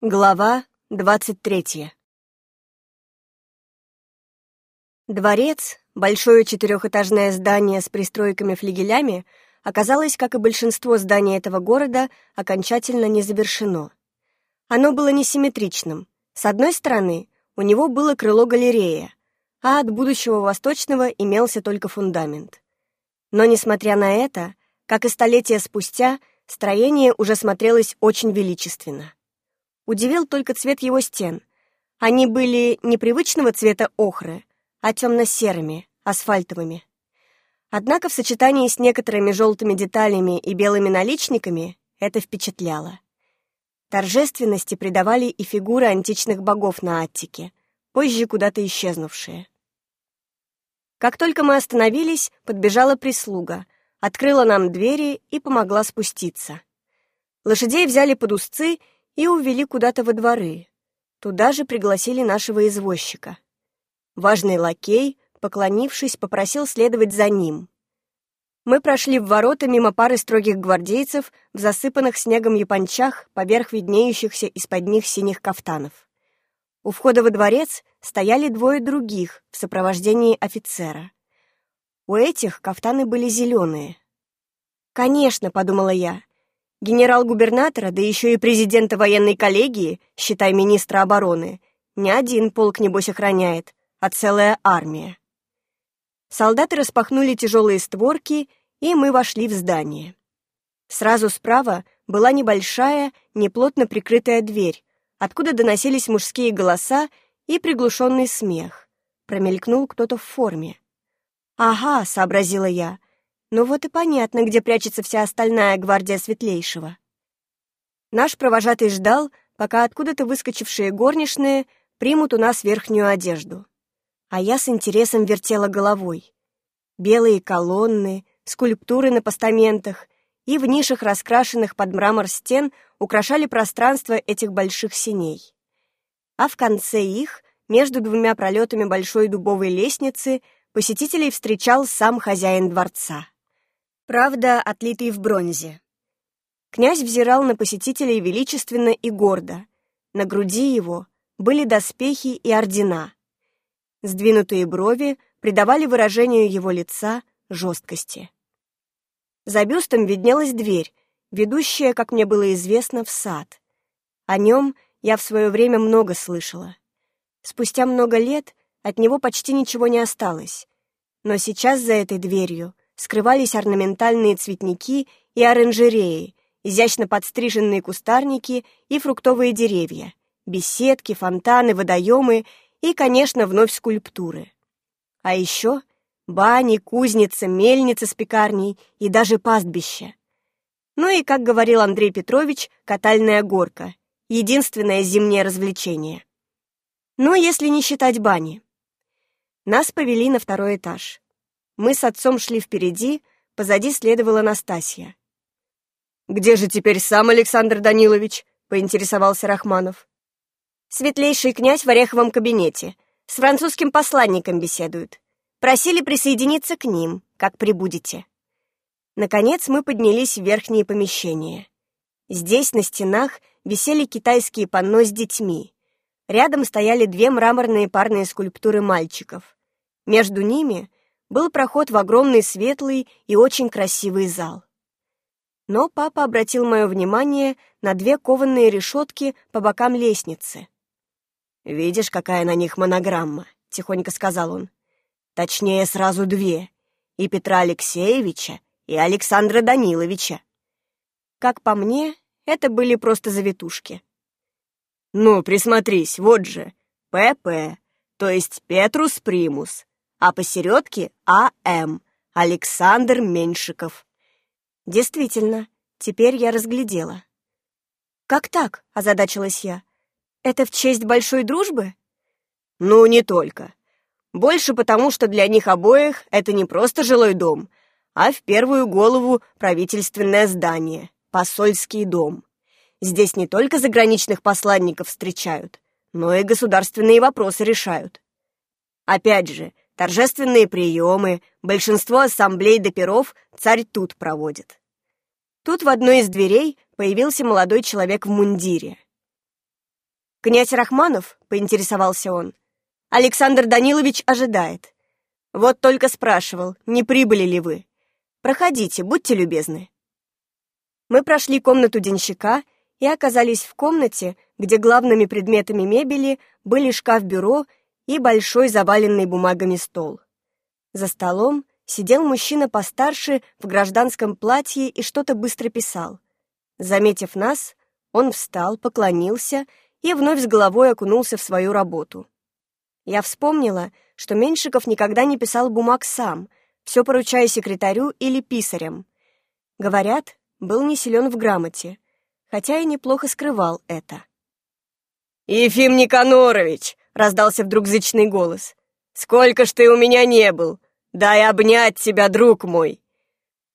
Глава двадцать третья Дворец, большое четырехэтажное здание с пристройками-флигелями, оказалось, как и большинство зданий этого города, окончательно не завершено. Оно было несимметричным. С одной стороны, у него было крыло-галерея, а от будущего восточного имелся только фундамент. Но, несмотря на это, как и столетия спустя, строение уже смотрелось очень величественно. Удивил только цвет его стен. Они были непривычного цвета охры, а темно-серыми, асфальтовыми. Однако в сочетании с некоторыми желтыми деталями и белыми наличниками это впечатляло. Торжественности придавали и фигуры античных богов на Аттике, позже куда-то исчезнувшие. Как только мы остановились, подбежала прислуга, открыла нам двери и помогла спуститься. Лошадей взяли под узцы и увели куда-то во дворы. Туда же пригласили нашего извозчика. Важный лакей, поклонившись, попросил следовать за ним. Мы прошли в ворота мимо пары строгих гвардейцев в засыпанных снегом япончах поверх виднеющихся из-под них синих кафтанов. У входа во дворец стояли двое других в сопровождении офицера. У этих кафтаны были зеленые. «Конечно», — подумала я, Генерал-губернатора, да еще и президента военной коллегии, считай министра обороны, не один полк, небось, охраняет, а целая армия. Солдаты распахнули тяжелые створки, и мы вошли в здание. Сразу справа была небольшая, неплотно прикрытая дверь, откуда доносились мужские голоса и приглушенный смех. Промелькнул кто-то в форме. «Ага», — сообразила я, ну вот и понятно, где прячется вся остальная гвардия Светлейшего. Наш провожатый ждал, пока откуда-то выскочившие горничные примут у нас верхнюю одежду. А я с интересом вертела головой. Белые колонны, скульптуры на постаментах и в нишах, раскрашенных под мрамор стен, украшали пространство этих больших синей. А в конце их, между двумя пролетами большой дубовой лестницы, посетителей встречал сам хозяин дворца. Правда, отлитый в бронзе. Князь взирал на посетителей величественно и гордо. На груди его были доспехи и ордена. Сдвинутые брови придавали выражению его лица жесткости. За бюстом виднелась дверь, ведущая, как мне было известно, в сад. О нем я в свое время много слышала. Спустя много лет от него почти ничего не осталось. Но сейчас за этой дверью скрывались орнаментальные цветники и оранжереи, изящно подстриженные кустарники и фруктовые деревья, беседки, фонтаны, водоемы и, конечно, вновь скульптуры. А еще бани, кузница, мельница с пекарней и даже пастбище. Ну и, как говорил Андрей Петрович, катальная горка — единственное зимнее развлечение. Но если не считать бани. Нас повели на второй этаж. Мы с отцом шли впереди, позади следовала Настасья. «Где же теперь сам Александр Данилович?» — поинтересовался Рахманов. «Светлейший князь в Ореховом кабинете. С французским посланником беседуют. Просили присоединиться к ним, как прибудете». Наконец мы поднялись в верхние помещения. Здесь на стенах висели китайские панно с детьми. Рядом стояли две мраморные парные скульптуры мальчиков. Между ними был проход в огромный светлый и очень красивый зал. Но папа обратил мое внимание на две кованые решетки по бокам лестницы. «Видишь, какая на них монограмма?» — тихонько сказал он. «Точнее, сразу две. И Петра Алексеевича, и Александра Даниловича. Как по мне, это были просто завитушки. «Ну, присмотрись, вот же, ПП, то есть Петрус Примус, а посередке А.М. Александр Меньшиков. Действительно, теперь я разглядела. «Как так?» — озадачилась я. «Это в честь большой дружбы?» «Ну, не только. Больше потому, что для них обоих это не просто жилой дом, а в первую голову правительственное здание, посольский дом. Здесь не только заграничных посланников встречают, но и государственные вопросы решают. Опять же, Торжественные приемы, большинство ассамблей до перов царь тут проводит. Тут в одной из дверей появился молодой человек в мундире. «Князь Рахманов?» — поинтересовался он. «Александр Данилович ожидает. Вот только спрашивал, не прибыли ли вы. Проходите, будьте любезны». Мы прошли комнату денщика и оказались в комнате, где главными предметами мебели были шкаф-бюро и большой заваленный бумагами стол. За столом сидел мужчина постарше в гражданском платье и что-то быстро писал. Заметив нас, он встал, поклонился и вновь с головой окунулся в свою работу. Я вспомнила, что Меньшиков никогда не писал бумаг сам, все поручая секретарю или писарям. Говорят, был не силен в грамоте, хотя и неплохо скрывал это. «Ефим Никанорович!» — раздался вдруг зычный голос. «Сколько ж ты у меня не был! Дай обнять тебя, друг мой!»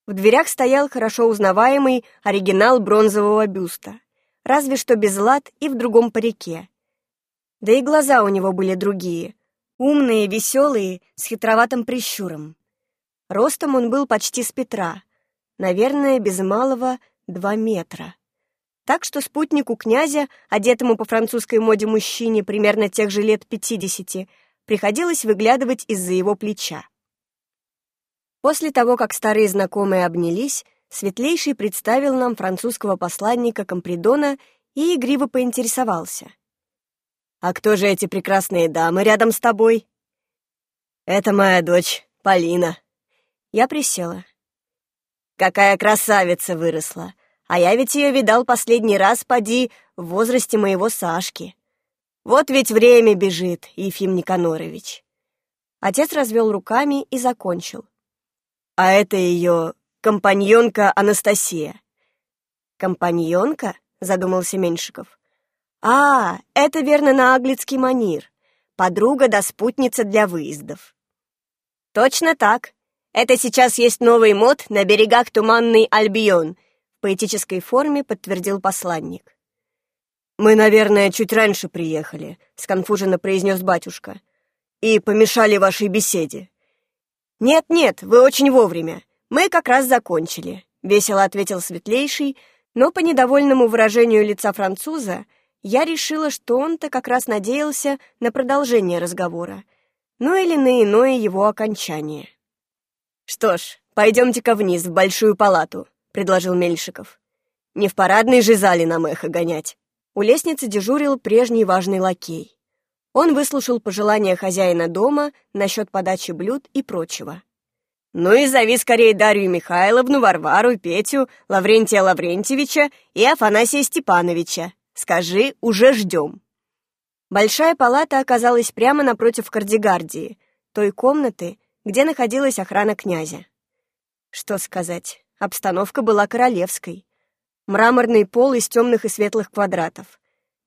В дверях стоял хорошо узнаваемый оригинал бронзового бюста, разве что без лад и в другом парике. Да и глаза у него были другие, умные, веселые, с хитроватым прищуром. Ростом он был почти с Петра, наверное, без малого два метра. Так что спутнику князя, одетому по французской моде мужчине примерно тех же лет пятидесяти, приходилось выглядывать из-за его плеча. После того, как старые знакомые обнялись, Светлейший представил нам французского посланника Компридона и игриво поинтересовался. «А кто же эти прекрасные дамы рядом с тобой?» «Это моя дочь, Полина». Я присела. «Какая красавица выросла! А я ведь ее видал последний раз, поди, в возрасте моего Сашки. Вот ведь время бежит, Ефим Никанорович». Отец развел руками и закончил. «А это ее компаньонка Анастасия». «Компаньонка?» — задумался Меньшиков. «А, это верно на аглицкий манир. Подруга да спутница для выездов». «Точно так. Это сейчас есть новый мод на берегах Туманный Альбион», поэтической форме подтвердил посланник. «Мы, наверное, чуть раньше приехали», — сконфуженно произнес батюшка. «И помешали вашей беседе». «Нет-нет, вы очень вовремя. «Мы как раз закончили», — весело ответил Светлейший, но по недовольному выражению лица француза я решила, что он-то как раз надеялся на продолжение разговора, ну или на иное его окончание. «Что ж, пойдемте-ка вниз, в большую палату», — предложил Мельшиков. «Не в парадной же зале нам эхо гонять». У лестницы дежурил прежний важный лакей. Он выслушал пожелания хозяина дома насчет подачи блюд и прочего. Ну и зови скорее Дарью Михайловну, Варвару, Петю, Лаврентия Лаврентьевича и Афанасия Степановича. Скажи, уже ждем. Большая палата оказалась прямо напротив кардигардии, той комнаты, где находилась охрана князя. Что сказать, обстановка была королевской. Мраморный пол из темных и светлых квадратов.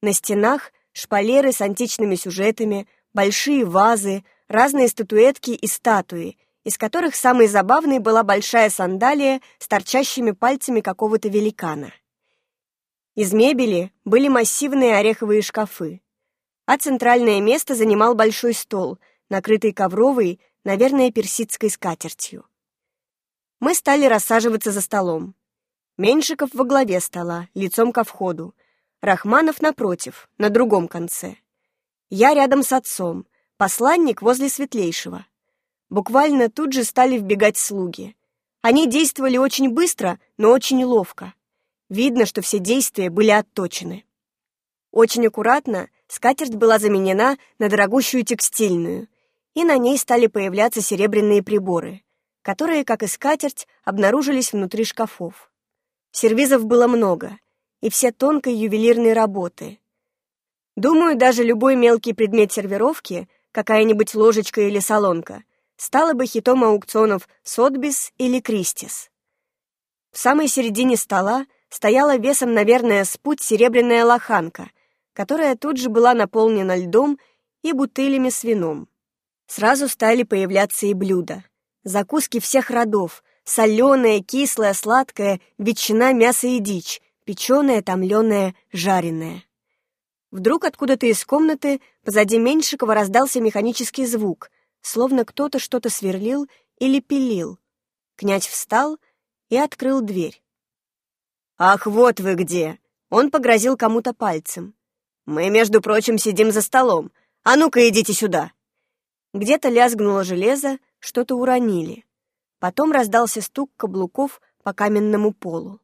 На стенах шпалеры с античными сюжетами, большие вазы, разные статуэтки и статуи — из которых самой забавной была большая сандалия с торчащими пальцами какого-то великана. Из мебели были массивные ореховые шкафы, а центральное место занимал большой стол, накрытый ковровой, наверное, персидской скатертью. Мы стали рассаживаться за столом. Меньшиков во главе стола, лицом ко входу. Рахманов напротив, на другом конце. Я рядом с отцом, посланник возле Светлейшего. Буквально тут же стали вбегать слуги. Они действовали очень быстро, но очень ловко. Видно, что все действия были отточены. Очень аккуратно скатерть была заменена на дорогущую текстильную, и на ней стали появляться серебряные приборы, которые, как и скатерть, обнаружились внутри шкафов. Сервизов было много, и все тонкой ювелирной работы. Думаю, даже любой мелкий предмет сервировки, какая-нибудь ложечка или солонка — стала бы хитом аукционов Сотбис или Кристис. В самой середине стола стояла весом, наверное, спуть серебряная лоханка, которая тут же была наполнена льдом и бутылями с вином. Сразу стали появляться и блюда. Закуски всех родов, соленая, кислая, сладкая, ветчина, мясо и дичь, печеная, томленая, жареная. Вдруг откуда-то из комнаты позади Меньшикова раздался механический звук, словно кто-то что-то сверлил или пилил. Князь встал и открыл дверь. «Ах, вот вы где!» Он погрозил кому-то пальцем. Мы, между прочим, сидим за столом. А ну-ка, идите сюда!» Где-то лязгнуло железо, что-то уронили. Потом раздался стук каблуков по каменному полу.